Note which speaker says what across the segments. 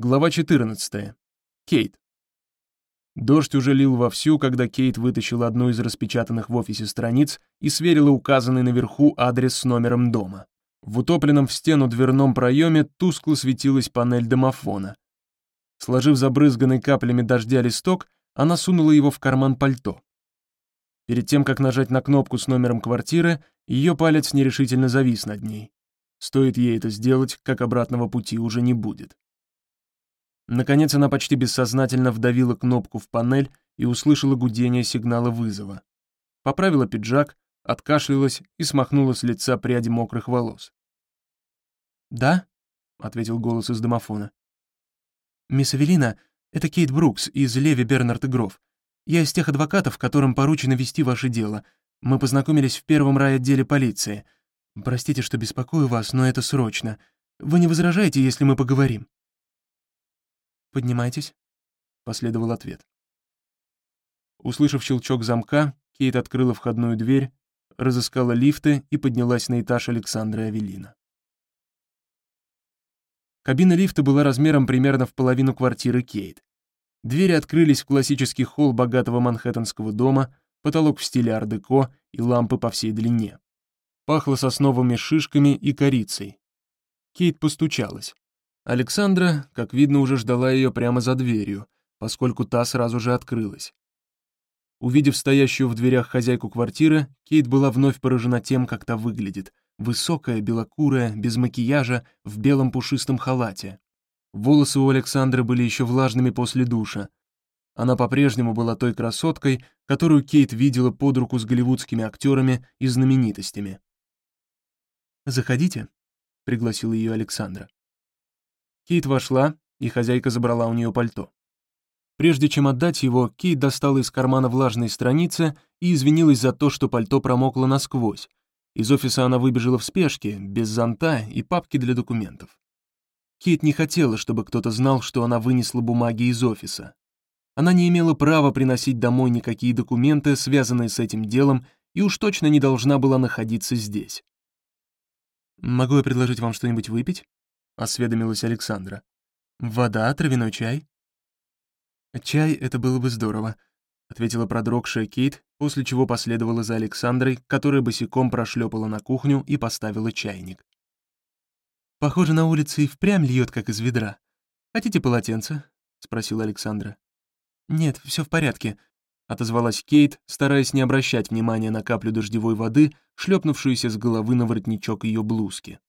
Speaker 1: Глава 14. Кейт. Дождь уже лил вовсю, когда Кейт вытащила одну из распечатанных в офисе страниц и сверила указанный наверху адрес с номером дома. В утопленном в стену дверном проеме тускло светилась панель домофона. Сложив забрызганный каплями дождя листок, она сунула его в карман пальто. Перед тем, как нажать на кнопку с номером квартиры, ее палец нерешительно завис над ней. Стоит ей это сделать, как обратного пути уже не будет. Наконец она почти бессознательно вдавила кнопку в панель и услышала гудение сигнала вызова. Поправила пиджак, откашлялась и смахнула с лица пряди мокрых волос.
Speaker 2: «Да?»
Speaker 1: — ответил голос из домофона.
Speaker 2: «Мисс Эвелина, это Кейт Брукс из Леви Бернард и Гров. Я из тех адвокатов, которым поручено вести ваше дело. Мы познакомились в первом райотделе полиции. Простите, что беспокою вас, но это срочно. Вы не возражаете, если мы поговорим?» «Поднимайтесь», — последовал ответ.
Speaker 1: Услышав щелчок замка, Кейт открыла входную дверь, разыскала лифты и поднялась на этаж Александра Авелина. Кабина лифта была размером примерно в половину квартиры Кейт. Двери открылись в классический холл богатого манхэттенского дома, потолок в стиле ар-деко и лампы по всей длине. Пахло сосновыми шишками и корицей. Кейт постучалась. Александра, как видно, уже ждала ее прямо за дверью, поскольку та сразу же открылась. Увидев стоящую в дверях хозяйку квартиры, Кейт была вновь поражена тем, как та выглядит. Высокая, белокурая, без макияжа, в белом пушистом халате. Волосы у Александры были еще влажными после душа. Она по-прежнему была той красоткой, которую Кейт видела под руку с голливудскими актерами и знаменитостями.
Speaker 2: «Заходите», — пригласила ее Александра.
Speaker 1: Кейт вошла, и хозяйка забрала у нее пальто. Прежде чем отдать его, Кейт достала из кармана влажные страницы и извинилась за то, что пальто промокло насквозь. Из офиса она выбежала в спешке, без зонта и папки для документов. Кейт не хотела, чтобы кто-то знал, что она вынесла бумаги из офиса. Она не имела права приносить домой никакие документы, связанные с этим делом, и уж точно не должна была находиться здесь.
Speaker 2: «Могу я предложить вам что-нибудь выпить?» Осведомилась Александра. «Вода, травяной чай?»
Speaker 1: «Чай — это было бы здорово», — ответила продрогшая Кейт, после чего последовала за Александрой, которая босиком прошлепала на кухню и поставила чайник.
Speaker 2: «Похоже, на улице и впрямь льет, как из ведра. Хотите полотенце?» — спросила Александра.
Speaker 1: «Нет, все в порядке», — отозвалась Кейт, стараясь не обращать внимания на каплю дождевой воды, шлепнувшуюся с головы на воротничок ее блузки.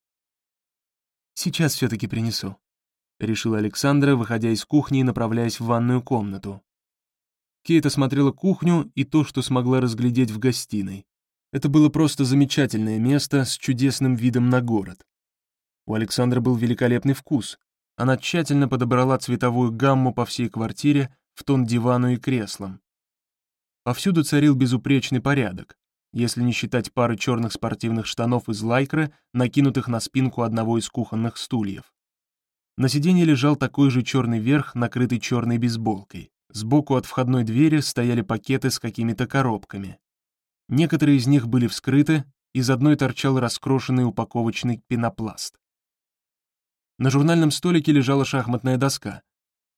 Speaker 2: «Сейчас все-таки принесу», —
Speaker 1: решила Александра, выходя из кухни и направляясь в ванную комнату. Кейт осмотрела кухню и то, что смогла разглядеть в гостиной. Это было просто замечательное место с чудесным видом на город. У Александры был великолепный вкус. Она тщательно подобрала цветовую гамму по всей квартире в тон дивану и креслам. Повсюду царил безупречный порядок если не считать пары черных спортивных штанов из лайкры, накинутых на спинку одного из кухонных стульев. На сиденье лежал такой же черный верх, накрытый черной бейсболкой. Сбоку от входной двери стояли пакеты с какими-то коробками. Некоторые из них были вскрыты, из одной торчал раскрошенный упаковочный пенопласт. На журнальном столике лежала шахматная доска.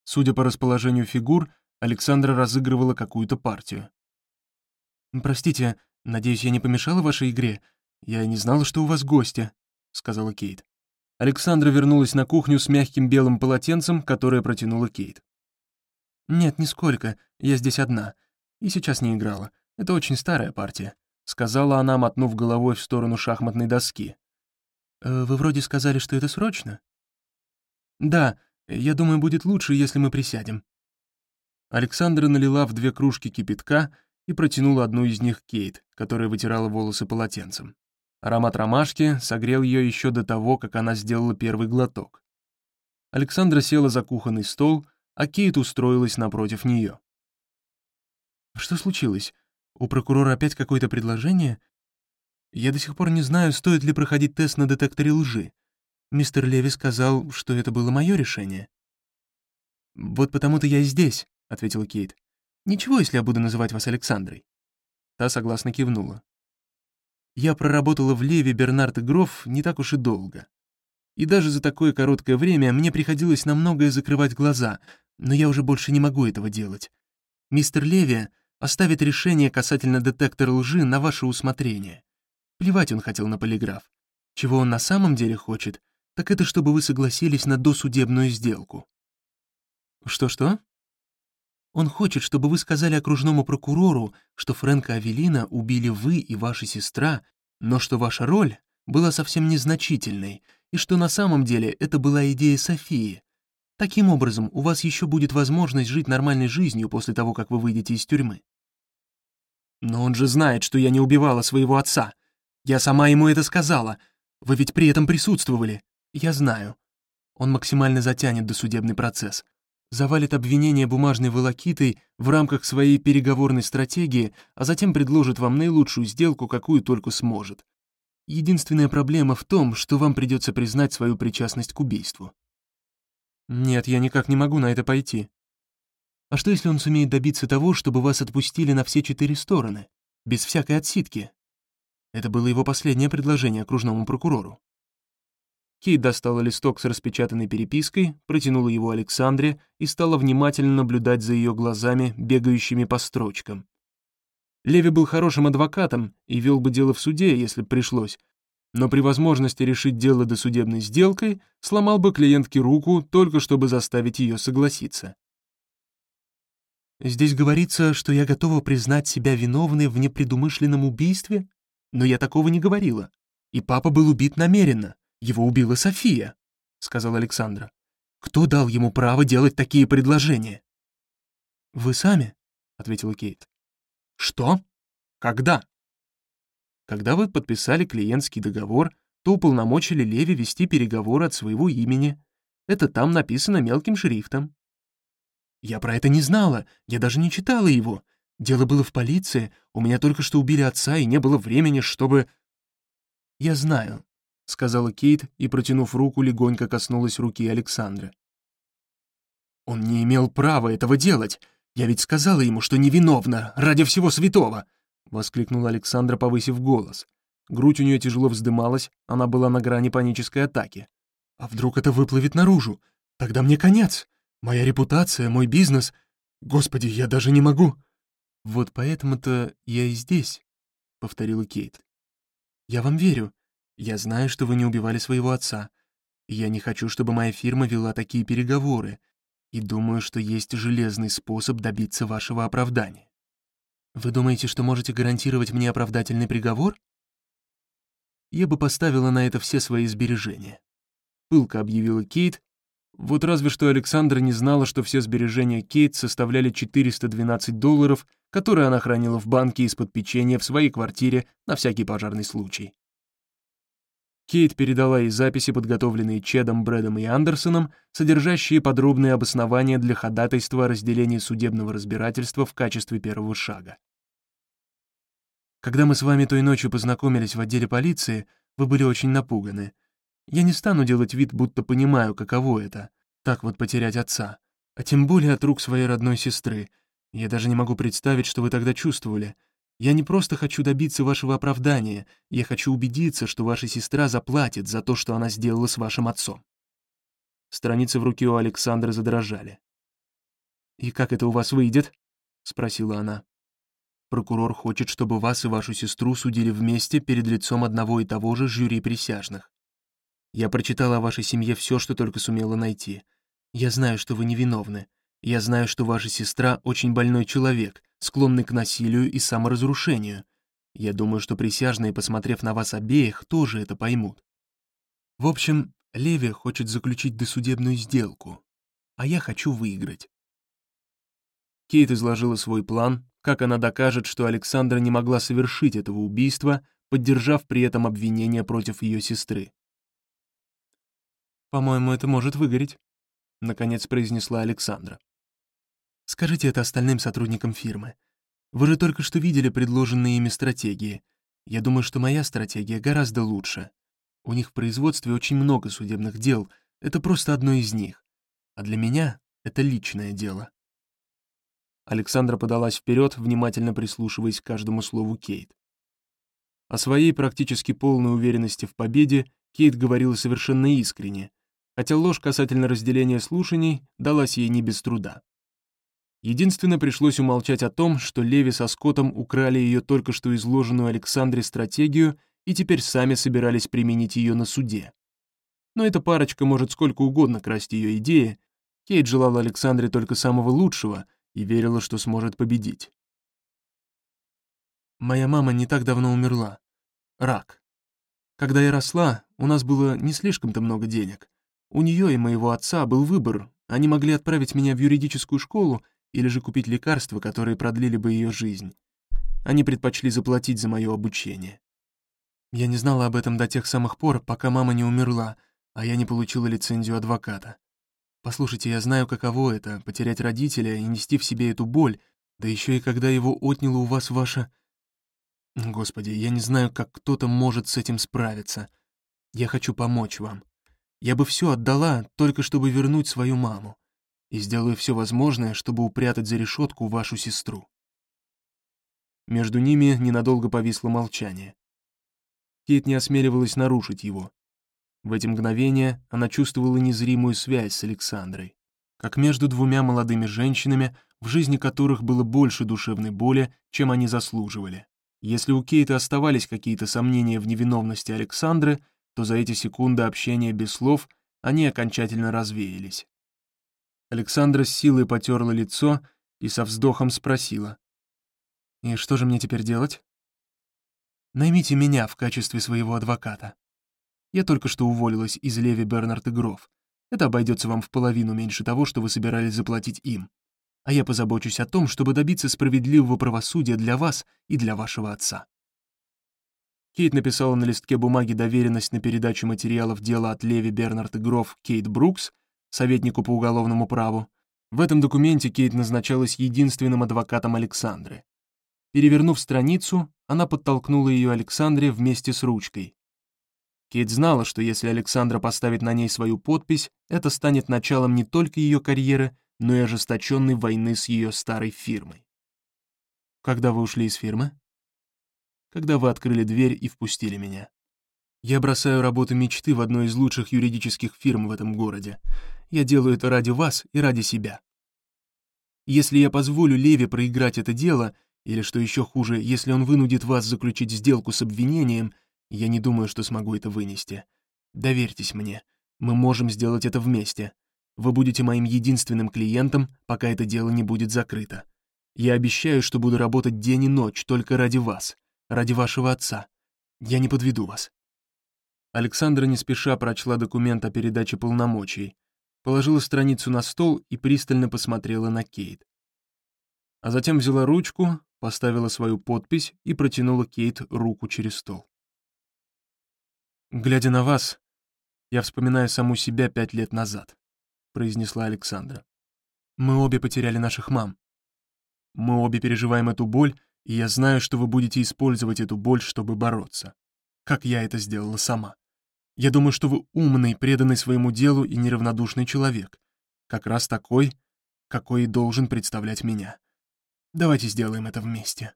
Speaker 1: Судя по расположению фигур, Александра разыгрывала какую-то партию.
Speaker 2: «Простите, «Надеюсь, я не помешала вашей игре? Я не знала, что у вас гости», — сказала Кейт.
Speaker 1: Александра вернулась на кухню с мягким белым полотенцем, которое протянула Кейт.
Speaker 2: «Нет, нисколько. Я здесь одна. И сейчас не играла. Это очень старая партия», — сказала она, мотнув головой в сторону шахматной доски. «Э, «Вы вроде сказали, что это срочно?» «Да, я думаю, будет лучше, если мы присядем».
Speaker 1: Александра налила в две кружки кипятка и протянула одну из них Кейт, которая вытирала волосы полотенцем. Аромат ромашки согрел ее еще до того, как она сделала первый глоток. Александра села за кухонный стол, а Кейт устроилась напротив нее.
Speaker 2: «Что случилось? У прокурора опять какое-то предложение? Я до сих пор не знаю, стоит ли проходить тест на детекторе лжи. Мистер Леви сказал, что это было мое решение». «Вот потому-то я и здесь», — ответила Кейт. Ничего, если я буду называть вас Александрой». Та согласно кивнула. «Я проработала в Леве Бернард и Гроф не так уж и долго. И даже за такое короткое время мне приходилось на многое закрывать глаза, но я уже больше не могу этого делать. Мистер Леви оставит решение касательно детектора лжи на ваше усмотрение. Плевать он хотел на полиграф. Чего он на самом деле хочет, так это чтобы вы согласились на досудебную сделку. Что-что? Он хочет, чтобы вы сказали окружному прокурору, что Фрэнка Авелина убили вы и ваша сестра, но что ваша роль была совсем незначительной, и что на самом деле это была идея Софии. Таким образом, у вас еще будет возможность жить нормальной жизнью после того, как вы выйдете из тюрьмы. Но он же знает, что я не убивала своего отца. Я сама ему это сказала. Вы ведь при этом присутствовали. Я знаю. Он максимально затянет досудебный процесс завалит обвинение бумажной волокитой в рамках своей переговорной стратегии, а затем предложит вам наилучшую сделку, какую только сможет. Единственная проблема в том, что вам придется признать свою причастность к убийству. Нет, я никак не могу на это пойти. А что, если он сумеет добиться того, чтобы вас отпустили на все четыре стороны, без всякой отсидки? Это было его последнее предложение окружному прокурору. Кейт достала листок с распечатанной перепиской, протянула его Александре и стала внимательно наблюдать за ее глазами, бегающими по строчкам. Леви был хорошим адвокатом и вел бы дело в суде, если б пришлось, но при возможности решить дело досудебной сделкой сломал бы клиентке руку, только чтобы заставить ее согласиться. «Здесь говорится, что я готова признать себя виновной в непредумышленном убийстве, но я такого не говорила, и папа был убит намеренно. Его убила София», — сказал Александра. «Кто дал ему право делать такие предложения?» «Вы сами», — ответила Кейт. «Что? Когда?» «Когда вы подписали клиентский договор, то уполномочили Леви вести переговоры от своего имени. Это там написано мелким шрифтом». «Я про это не знала, я даже не читала его. Дело было в полиции, у меня только что убили отца, и не было времени, чтобы...» «Я знаю», — сказала Кейт и, протянув руку, легонько коснулась руки Александра. «Он не имел права этого делать. Я ведь сказала ему, что невиновна, ради всего святого!» — воскликнула Александра, повысив голос. Грудь у нее тяжело вздымалась, она была на грани панической атаки. «А вдруг это выплывет наружу? Тогда мне конец. Моя репутация, мой бизнес. Господи, я даже не могу!» «Вот поэтому-то я и здесь», — повторила Кейт. «Я вам верю. Я знаю, что вы не убивали своего отца. Я не хочу, чтобы моя фирма вела такие переговоры, и думаю, что есть железный способ добиться вашего оправдания. Вы думаете, что можете гарантировать мне оправдательный приговор? Я бы поставила на это все свои сбережения. Пылко объявила Кейт. Вот разве что Александра не знала, что все сбережения Кейт составляли 412 долларов, которые она хранила в банке из-под печенья в своей квартире на всякий пожарный случай. Кейт передала ей записи, подготовленные Чедом, Брэдом и Андерсоном, содержащие подробные обоснования для ходатайства о разделении судебного разбирательства в качестве первого шага. Когда мы с вами той ночью познакомились в отделе полиции, вы были очень напуганы. Я не стану делать вид, будто понимаю, каково это — так вот потерять отца, а тем более от рук своей родной сестры. Я даже не могу представить, что вы тогда чувствовали — я не просто хочу добиться вашего оправдания, я хочу убедиться, что ваша сестра заплатит за то, что она сделала с вашим отцом». Страницы в руке у Александра задрожали. «И как это у вас выйдет?» — спросила она. «Прокурор хочет, чтобы вас и вашу сестру судили вместе перед лицом одного и того же жюри присяжных. Я прочитала о вашей семье все, что только сумела найти. Я знаю, что вы невиновны. Я знаю, что ваша сестра очень больной человек, склонный к насилию и саморазрушению. Я думаю, что присяжные, посмотрев на вас обеих, тоже это поймут. В общем, Леви хочет заключить досудебную сделку, а я хочу выиграть. Кейт изложила свой план, как она докажет, что Александра не могла совершить этого убийства, поддержав при этом обвинение против ее сестры. «По-моему, это может выгореть», — наконец произнесла Александра. Скажите это остальным сотрудникам фирмы. Вы же только что видели предложенные ими стратегии. Я думаю, что моя стратегия гораздо лучше. У них в производстве очень много судебных дел, это просто одно из них. А для меня это личное дело. Александра подалась вперед, внимательно прислушиваясь к каждому слову Кейт. О своей практически полной уверенности в победе
Speaker 1: Кейт говорила совершенно искренне, хотя ложь касательно разделения слушаний далась ей не без труда. Единственное, пришлось умолчать о том, что Леви со Скоттом украли ее только что изложенную Александре стратегию и теперь сами собирались применить ее на суде. Но эта парочка может сколько угодно красть ее идеи, Кейт желала Александре только самого лучшего и верила, что сможет победить.
Speaker 2: Моя мама не так давно умерла. Рак. Когда я росла, у нас было не слишком-то много денег. У нее и моего отца был выбор. Они могли отправить меня в юридическую школу или же купить лекарства, которые продлили бы ее жизнь. Они предпочли заплатить за мое обучение. Я не знала об этом до тех самых пор, пока мама не умерла, а я не получила лицензию адвоката. Послушайте, я знаю, каково это — потерять родителя и нести в себе эту боль, да еще и когда его отняло у вас ваше... Господи, я не знаю, как кто-то может с этим справиться. Я хочу помочь вам. Я бы все отдала, только чтобы вернуть свою маму. И сделаю все возможное, чтобы упрятать за решетку вашу сестру.
Speaker 1: Между ними ненадолго повисло молчание. Кейт не осмеливалась нарушить его. В эти мгновения она чувствовала незримую связь с Александрой, как между двумя молодыми женщинами, в жизни которых было больше душевной боли, чем они заслуживали. Если у Кейта оставались какие-то сомнения в невиновности Александры, то за эти секунды общения без слов они окончательно развеялись. Александра с силой потерла лицо и со вздохом спросила.
Speaker 2: «И что же мне теперь делать?» «Наймите меня в качестве своего адвоката. Я только что уволилась из Леви Бернард и Гров. Это обойдется вам в половину меньше того, что вы собирались заплатить им. А я позабочусь о том, чтобы добиться справедливого правосудия для вас и для вашего отца».
Speaker 1: Кейт написала на листке бумаги доверенность на передачу материалов дела от Леви Бернард и Гров Кейт Брукс, советнику по уголовному праву. В этом документе Кейт назначалась единственным адвокатом Александры. Перевернув страницу, она подтолкнула ее Александре вместе с ручкой. Кейт знала, что если Александра поставит на ней свою подпись, это станет началом не только ее карьеры, но и ожесточенной войны с ее старой фирмой.
Speaker 2: «Когда вы ушли из фирмы?»
Speaker 1: «Когда вы открыли дверь и впустили меня. Я бросаю работу мечты в одной из лучших юридических фирм в этом городе. Я делаю это ради вас и ради себя. Если я позволю Леве проиграть это дело, или, что еще хуже, если он вынудит вас заключить сделку с обвинением, я не думаю, что смогу это вынести. Доверьтесь мне. Мы можем сделать это вместе. Вы будете моим единственным клиентом, пока это дело не будет закрыто. Я обещаю, что буду работать день и ночь только ради вас, ради вашего отца. Я не подведу вас». Александра не спеша прочла документ о передаче полномочий, положила страницу на стол и пристально посмотрела на Кейт. А затем взяла ручку, поставила свою подпись и протянула Кейт руку через стол.
Speaker 2: «Глядя на вас, я вспоминаю саму себя пять лет назад», — произнесла Александра. «Мы обе потеряли наших мам. Мы обе переживаем эту боль, и я знаю, что вы будете использовать эту боль, чтобы бороться. Как я это сделала сама. Я думаю, что вы умный, преданный своему делу и неравнодушный человек. Как раз такой, какой и должен представлять меня. Давайте сделаем это вместе».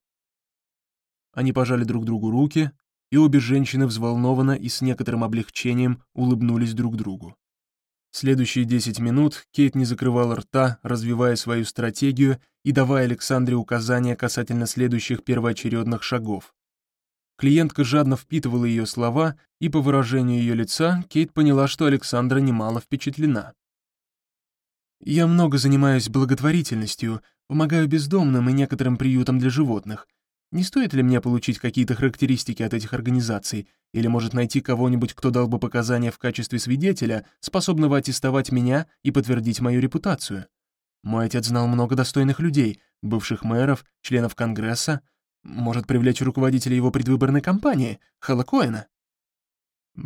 Speaker 1: Они пожали друг другу руки, и обе женщины взволнованно и с некоторым облегчением улыбнулись друг другу. Следующие 10 минут Кейт не закрывала рта, развивая свою стратегию и давая Александре указания касательно следующих первоочередных шагов. Клиентка жадно впитывала ее слова, и по выражению ее лица Кейт поняла, что Александра немало впечатлена.
Speaker 2: «Я много занимаюсь благотворительностью, помогаю бездомным и некоторым приютам для животных. Не стоит ли мне получить какие-то характеристики от этих организаций, или может найти кого-нибудь, кто дал бы показания в качестве свидетеля, способного аттестовать меня и подтвердить мою репутацию? Мой отец знал много достойных людей, бывших мэров, членов Конгресса, может привлечь руководителя его предвыборной кампании, Хэлла.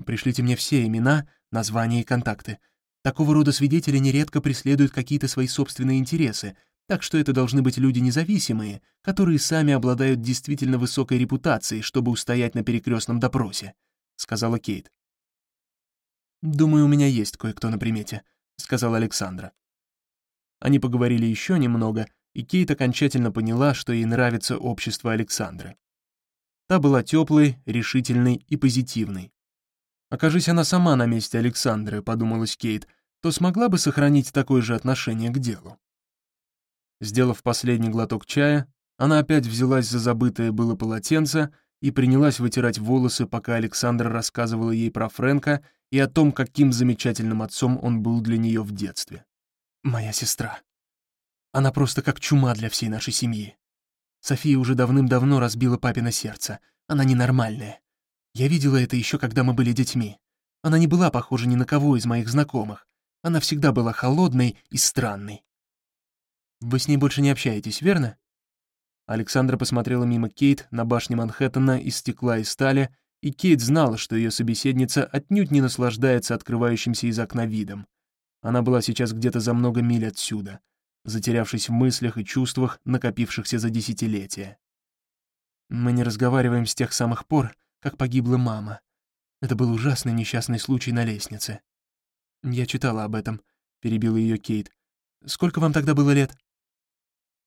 Speaker 2: Пришлите мне все имена, названия и контакты. Такого рода свидетели нередко преследуют какие-то свои собственные интересы — так что это должны быть люди независимые, которые сами обладают действительно высокой репутацией, чтобы устоять на перекрестном допросе», — сказала Кейт. «Думаю, у меня есть кое-кто на примете», — сказала Александра. Они поговорили еще немного, и Кейт окончательно поняла, что ей нравится общество Александры. Та была теплой, решительной и позитивной.
Speaker 1: Окажись она сама на месте Александры, подумалась Кейт, то смогла бы сохранить такое же отношение к делу. Сделав последний глоток чая, она опять взялась за забытое было полотенце и принялась вытирать волосы, пока Александра рассказывала ей про Фрэнка и о том, каким замечательным отцом он был для нее в детстве. «Моя сестра. Она просто как чума для всей нашей семьи. София уже давным-давно разбила папино сердце. Она ненормальная. Я видела это еще, когда мы были детьми. Она не была похожа ни на кого из моих знакомых. Она всегда была холодной и странной. Вы с ней больше не общаетесь, верно?» Александра посмотрела мимо Кейт на башне Манхэттена из стекла и стали, и Кейт знала, что ее собеседница отнюдь не наслаждается открывающимся из окна видом. Она была сейчас где-то за много миль отсюда, затерявшись в мыслях и чувствах, накопившихся за десятилетия. «Мы не разговариваем с тех самых пор, как погибла мама. Это был ужасный несчастный случай на лестнице. Я читала об этом», — перебила ее Кейт. «Сколько вам тогда было лет?»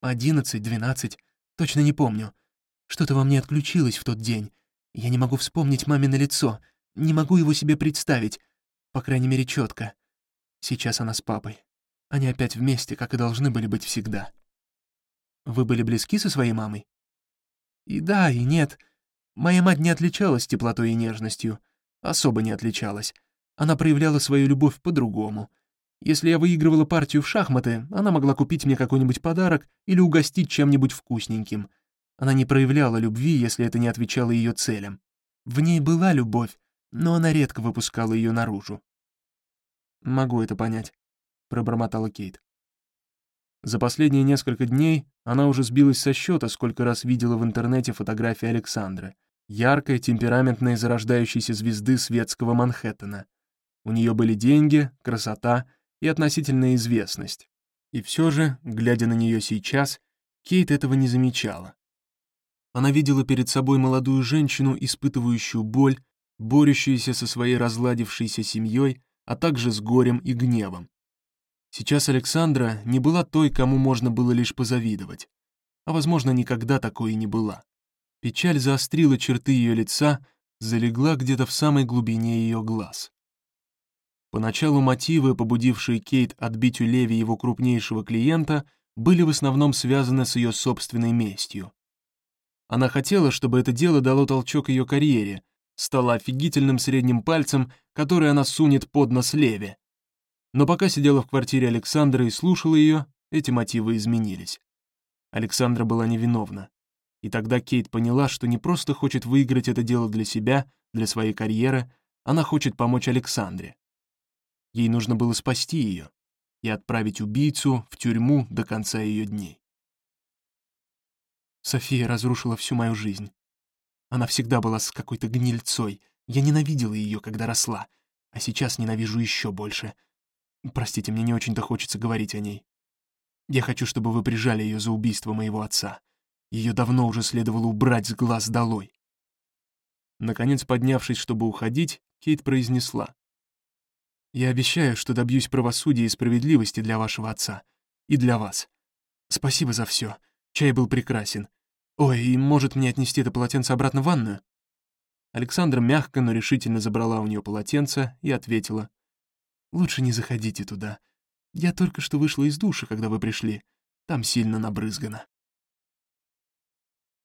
Speaker 1: «Одиннадцать, двенадцать, точно не помню. Что-то во мне отключилось в тот день. Я не могу вспомнить мамино лицо, не могу его себе представить, по крайней мере, четко. Сейчас она с папой. Они опять вместе, как и должны были быть всегда. Вы были близки со своей мамой? И да, и нет. Моя мать не отличалась теплотой и нежностью. Особо не отличалась. Она проявляла свою любовь по-другому. Если я выигрывала партию в шахматы, она могла купить мне какой-нибудь подарок или угостить чем-нибудь вкусненьким. Она не проявляла любви, если это не отвечало ее целям. В ней была любовь, но она редко выпускала ее наружу. «Могу это понять», пробормотала Кейт. За последние несколько дней она уже сбилась со счета, сколько раз видела в интернете фотографии Александры, яркой, темпераментной, зарождающейся звезды светского Манхэттена. У нее были деньги, красота и относительная известность. И все же, глядя на нее сейчас, Кейт этого не замечала. Она видела перед собой молодую женщину, испытывающую боль, борющуюся со своей разладившейся семьей, а также с горем и гневом. Сейчас Александра не была той, кому можно было лишь позавидовать. А, возможно, никогда такой и не была. Печаль заострила черты ее лица, залегла где-то в самой глубине ее глаз. Поначалу мотивы, побудившие Кейт отбить у Леви его крупнейшего клиента, были в основном связаны с ее собственной местью. Она хотела, чтобы это дело дало толчок ее карьере, стало офигительным средним пальцем, который она сунет под нос Леви, но пока сидела в квартире Александра и слушала ее, эти мотивы изменились. Александра была невиновна. И тогда Кейт поняла, что не просто хочет выиграть это дело для себя, для своей карьеры, она хочет помочь Александре. Ей нужно было спасти ее и отправить убийцу в тюрьму до конца ее дней. София разрушила всю мою жизнь. Она всегда была с какой-то гнильцой. Я ненавидела ее, когда росла, а сейчас ненавижу еще больше — Простите, мне не очень-то хочется говорить о ней. Я хочу, чтобы вы прижали ее за убийство моего отца. Ее давно уже следовало убрать с глаз долой. Наконец, поднявшись, чтобы уходить, Кейт произнесла. «Я обещаю, что добьюсь правосудия и справедливости для вашего отца. И для вас. Спасибо за все. Чай был прекрасен. Ой, и может мне отнести это полотенце обратно в ванную?» Александра мягко, но решительно забрала у нее полотенце и ответила. Лучше не заходите туда. Я только что вышла из душа, когда вы пришли. Там сильно набрызгано.